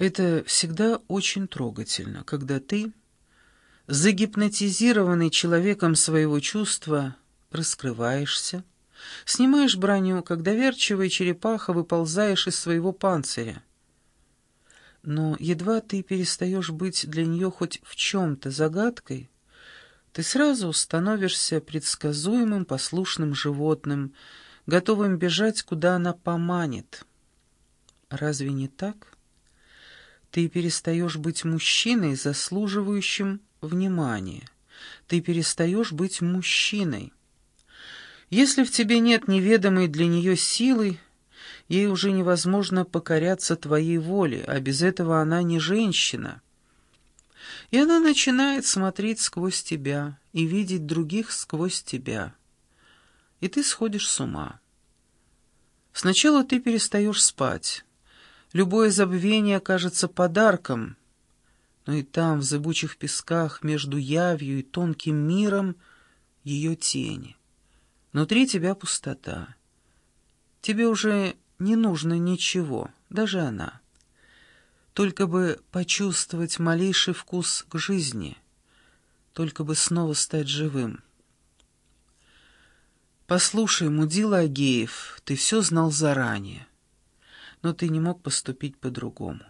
Это всегда очень трогательно, когда ты, загипнотизированный человеком своего чувства, раскрываешься, снимаешь броню, как доверчивая черепаха выползаешь из своего панциря. Но едва ты перестаешь быть для нее хоть в чем-то загадкой, ты сразу становишься предсказуемым послушным животным, готовым бежать, куда она поманит. Разве не так? Ты перестаешь быть мужчиной, заслуживающим внимания. Ты перестаешь быть мужчиной. Если в тебе нет неведомой для нее силы, ей уже невозможно покоряться твоей воле, а без этого она не женщина. И она начинает смотреть сквозь тебя и видеть других сквозь тебя. И ты сходишь с ума. Сначала ты перестаешь спать, Любое забвение кажется подарком, но и там, в зыбучих песках, между явью и тонким миром, ее тени. Внутри тебя пустота. Тебе уже не нужно ничего, даже она. Только бы почувствовать малейший вкус к жизни, только бы снова стать живым. Послушай, Мудила Агеев, ты все знал заранее но ты не мог поступить по-другому.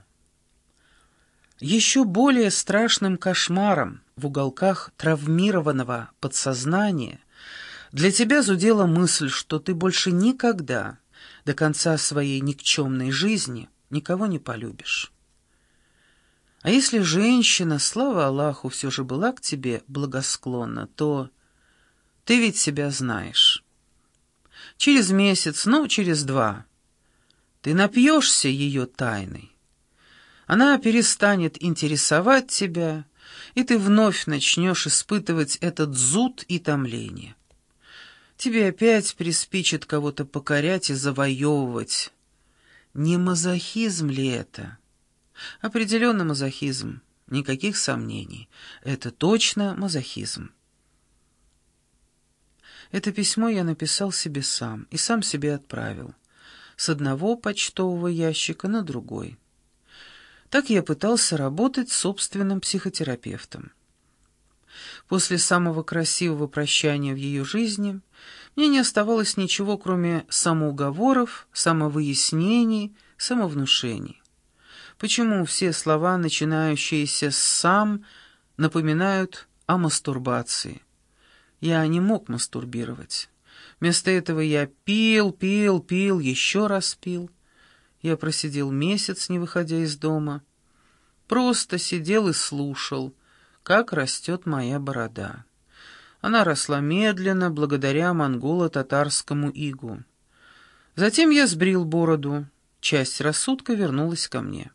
Еще более страшным кошмаром в уголках травмированного подсознания для тебя зудела мысль, что ты больше никогда до конца своей никчемной жизни никого не полюбишь. А если женщина, слава Аллаху, все же была к тебе благосклонна, то ты ведь себя знаешь. Через месяц, ну, через два — ты напьешься ее тайной. Она перестанет интересовать тебя, и ты вновь начнешь испытывать этот зуд и томление. Тебе опять приспичит кого-то покорять и завоевывать. Не мазохизм ли это? Определенно мазохизм, никаких сомнений. Это точно мазохизм. Это письмо я написал себе сам и сам себе отправил с одного почтового ящика на другой. Так я пытался работать собственным психотерапевтом. После самого красивого прощания в ее жизни мне не оставалось ничего, кроме самоуговоров, самовыяснений, самовнушений. Почему все слова, начинающиеся с «сам», напоминают о мастурбации? Я не мог мастурбировать. Вместо этого я пил, пил, пил, еще раз пил. Я просидел месяц, не выходя из дома. Просто сидел и слушал, как растет моя борода. Она росла медленно, благодаря монголо-татарскому игу. Затем я сбрил бороду. Часть рассудка вернулась ко мне.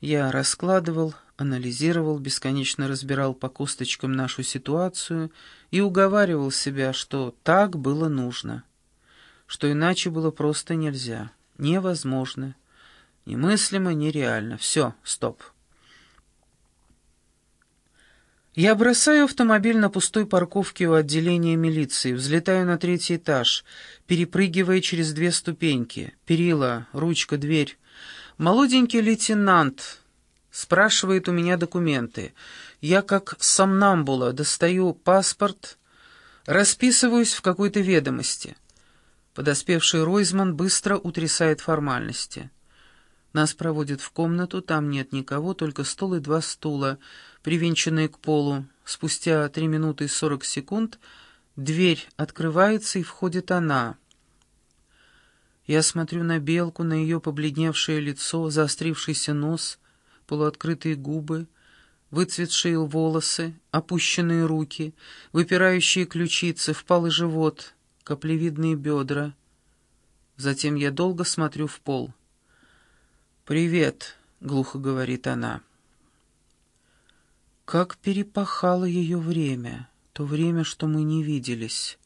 Я раскладывал, анализировал, бесконечно разбирал по косточкам нашу ситуацию и уговаривал себя, что так было нужно, что иначе было просто нельзя, невозможно, немыслимо, нереально. Все, стоп. Я бросаю автомобиль на пустой парковке у отделения милиции, взлетаю на третий этаж, перепрыгивая через две ступеньки. Перила, ручка, дверь. Молоденький лейтенант спрашивает у меня документы. Я как сомнамбула достаю паспорт, расписываюсь в какой-то ведомости. Подоспевший Ройзман быстро утрясает формальности. Нас проводят в комнату, там нет никого, только стол и два стула, привинченные к полу. Спустя три минуты и сорок секунд дверь открывается, и входит она. Я смотрю на белку, на ее побледневшее лицо, заострившийся нос — полуоткрытые губы, выцветшие волосы, опущенные руки, выпирающие ключицы, впалый живот, каплевидные бедра. Затем я долго смотрю в пол. «Привет», — глухо говорит она. Как перепахало ее время, то время, что мы не виделись.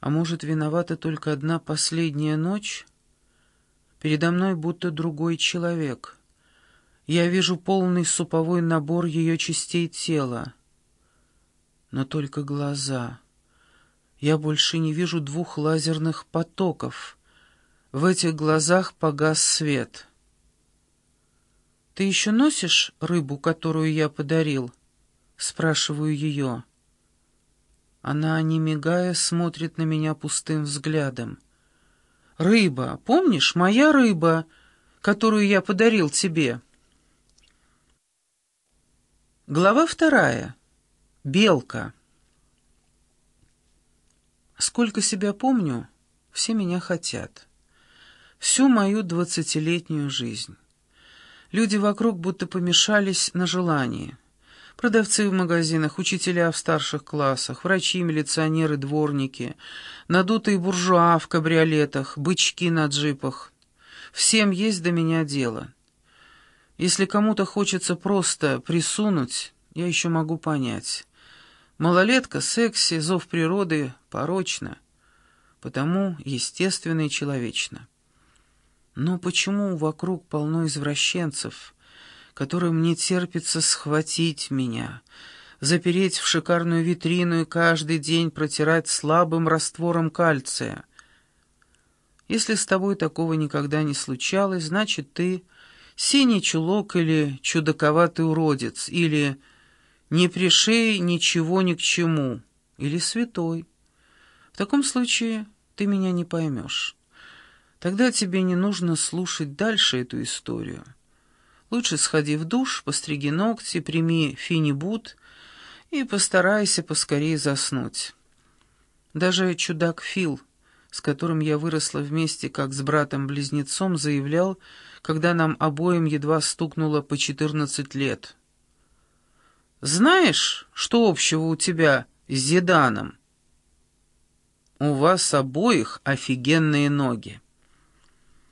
А может, виновата только одна последняя ночь? Передо мной будто другой человек — я вижу полный суповой набор ее частей тела. Но только глаза. Я больше не вижу двух лазерных потоков. В этих глазах погас свет. «Ты еще носишь рыбу, которую я подарил?» Спрашиваю ее. Она, не мигая, смотрит на меня пустым взглядом. «Рыба, помнишь, моя рыба, которую я подарил тебе?» Глава вторая. Белка. Сколько себя помню, все меня хотят. Всю мою двадцатилетнюю жизнь. Люди вокруг будто помешались на желании. Продавцы в магазинах, учителя в старших классах, врачи, милиционеры, дворники, надутые буржуа в кабриолетах, бычки на джипах. Всем есть до меня дело. Если кому-то хочется просто присунуть, я еще могу понять. Малолетка, секси, зов природы порочно, потому естественно и человечно. Но почему вокруг полно извращенцев, которым не терпится схватить меня, запереть в шикарную витрину и каждый день протирать слабым раствором кальция? Если с тобой такого никогда не случалось, значит, ты синий чулок или чудаковатый уродец, или не пришей ничего ни к чему, или святой. В таком случае ты меня не поймешь. Тогда тебе не нужно слушать дальше эту историю. Лучше сходи в душ, постриги ногти, прими финибут и постарайся поскорее заснуть. Даже чудак Фил, с которым я выросла вместе, как с братом-близнецом, заявлял, когда нам обоим едва стукнуло по четырнадцать лет. «Знаешь, что общего у тебя с Зиданом?» «У вас обоих офигенные ноги».